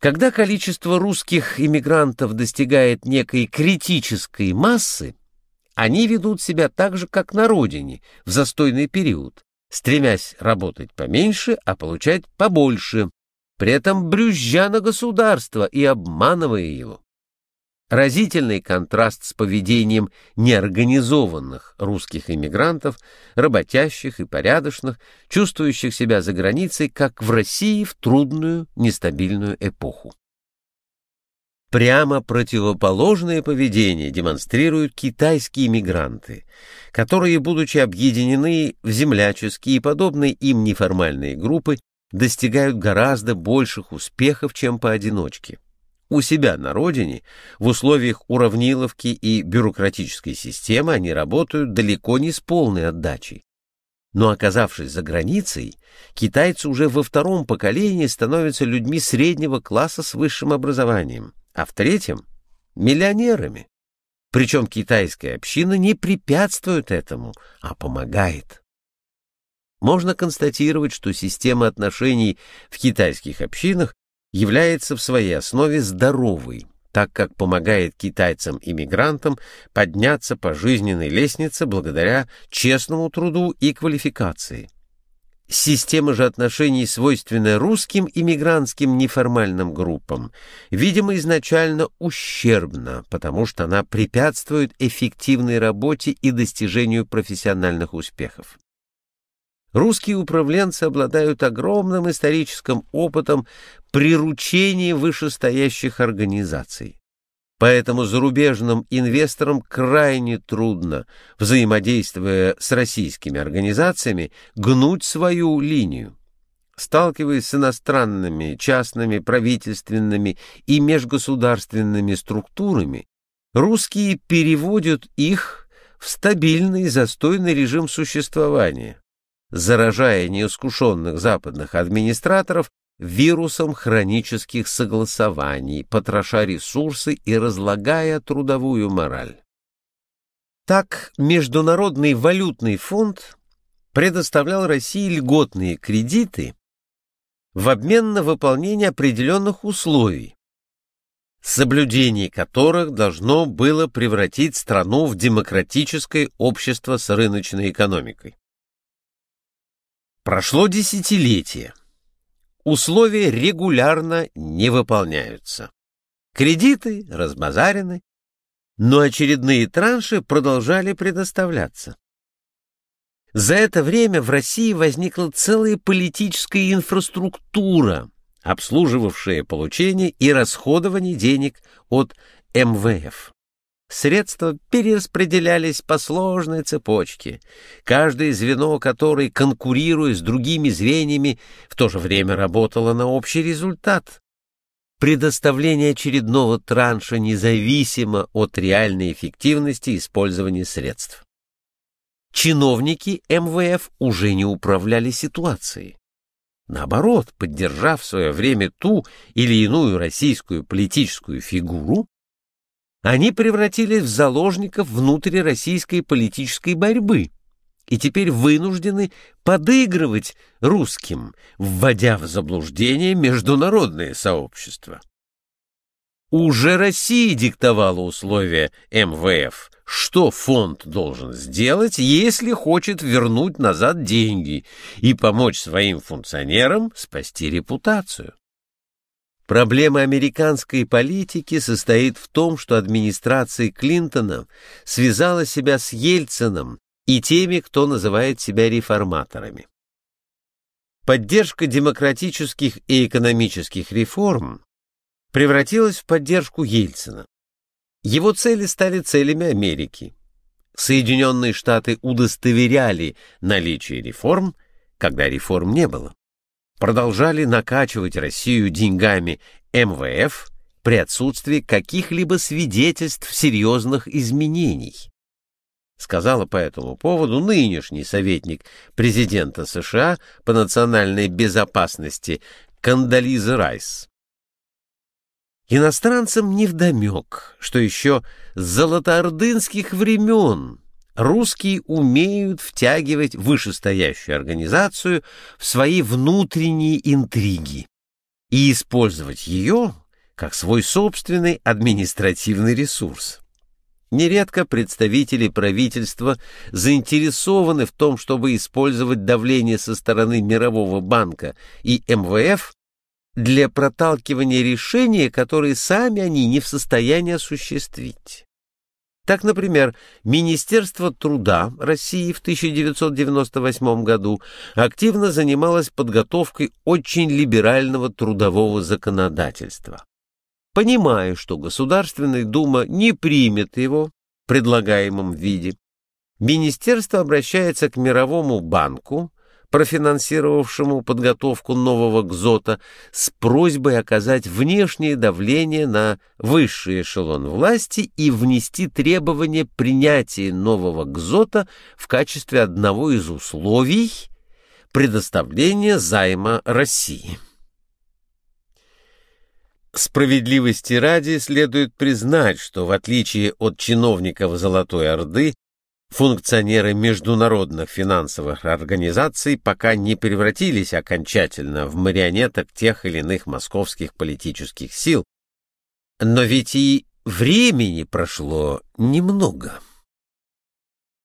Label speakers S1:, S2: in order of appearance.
S1: Когда количество русских иммигрантов достигает некой критической массы, они ведут себя так же, как на родине, в застойный период, стремясь работать поменьше, а получать побольше, при этом брюзжа на государство и обманывая его. Разительный контраст с поведением неорганизованных русских иммигрантов, работящих и порядочных, чувствующих себя за границей, как в России в трудную, нестабильную эпоху. Прямо противоположное поведение демонстрируют китайские иммигранты, которые, будучи объединены в земляческие и подобные им неформальные группы, достигают гораздо больших успехов, чем поодиночке. У себя на родине, в условиях уравниловки и бюрократической системы, они работают далеко не с полной отдачей. Но оказавшись за границей, китайцы уже во втором поколении становятся людьми среднего класса с высшим образованием, а в третьем — миллионерами. Причем китайская община не препятствует этому, а помогает. Можно констатировать, что система отношений в китайских общинах является в своей основе здоровой, так как помогает китайцам-иммигрантам подняться по жизненной лестнице благодаря честному труду и квалификации. Система же отношений, свойственная русским иммигрантским неформальным группам, видимо, изначально ущербна, потому что она препятствует эффективной работе и достижению профессиональных успехов. Русские управленцы обладают огромным историческим опытом приручения вышестоящих организаций. Поэтому зарубежным инвесторам крайне трудно, взаимодействуя с российскими организациями, гнуть свою линию. Сталкиваясь с иностранными, частными, правительственными и межгосударственными структурами, русские переводят их в стабильный застойный режим существования, заражая неискушенных западных администраторов вирусом хронических согласований, потроша ресурсы и разлагая трудовую мораль. Так, Международный валютный фонд предоставлял России льготные кредиты в обмен на выполнение определенных условий, соблюдение которых должно было превратить страну в демократическое общество с рыночной экономикой. Прошло десятилетие. Условия регулярно не выполняются. Кредиты разбазарены, но очередные транши продолжали предоставляться. За это время в России возникла целая политическая инфраструктура, обслуживавшая получение и расходование денег от МВФ. Средства перераспределялись по сложной цепочке, каждое звено которой, конкурируя с другими звеньями, в то же время работало на общий результат. Предоставление очередного транша независимо от реальной эффективности использования средств. Чиновники МВФ уже не управляли ситуацией. Наоборот, поддержав в свое время ту или иную российскую политическую фигуру, они превратились в заложников внутрироссийской политической борьбы и теперь вынуждены подыгрывать русским, вводя в заблуждение международное сообщество. Уже Россия диктовала условия МВФ, что фонд должен сделать, если хочет вернуть назад деньги и помочь своим функционерам спасти репутацию. Проблема американской политики состоит в том, что администрация Клинтона связала себя с Ельцином и теми, кто называет себя реформаторами. Поддержка демократических и экономических реформ превратилась в поддержку Ельцина. Его цели стали целями Америки. Соединенные Штаты удостоверяли наличие реформ, когда реформ не было продолжали накачивать Россию деньгами МВФ при отсутствии каких-либо свидетельств серьезных изменений. Сказала по этому поводу нынешний советник президента США по национальной безопасности Кандализа Райс. Иностранцам невдомек, что еще с золотоордынских времен русские умеют втягивать вышестоящую организацию в свои внутренние интриги. и использовать ее как свой собственный административный ресурс. Нередко представители правительства заинтересованы в том, чтобы использовать давление со стороны Мирового банка и МВФ для проталкивания решения, которые сами они не в состоянии осуществить. Так, например, Министерство труда России в 1998 году активно занималось подготовкой очень либерального трудового законодательства. Понимая, что Государственная Дума не примет его в предлагаемом виде, Министерство обращается к Мировому банку, профинансировавшему подготовку нового ГЗОТа, с просьбой оказать внешнее давление на высший эшелон власти и внести требование принятия нового ГЗОТа в качестве одного из условий предоставления займа России. Справедливости ради следует признать, что в отличие от чиновников Золотой Орды, функционеры международных финансовых организаций пока не превратились окончательно в марионеток тех или иных московских политических сил. Но ведь и времени прошло немного.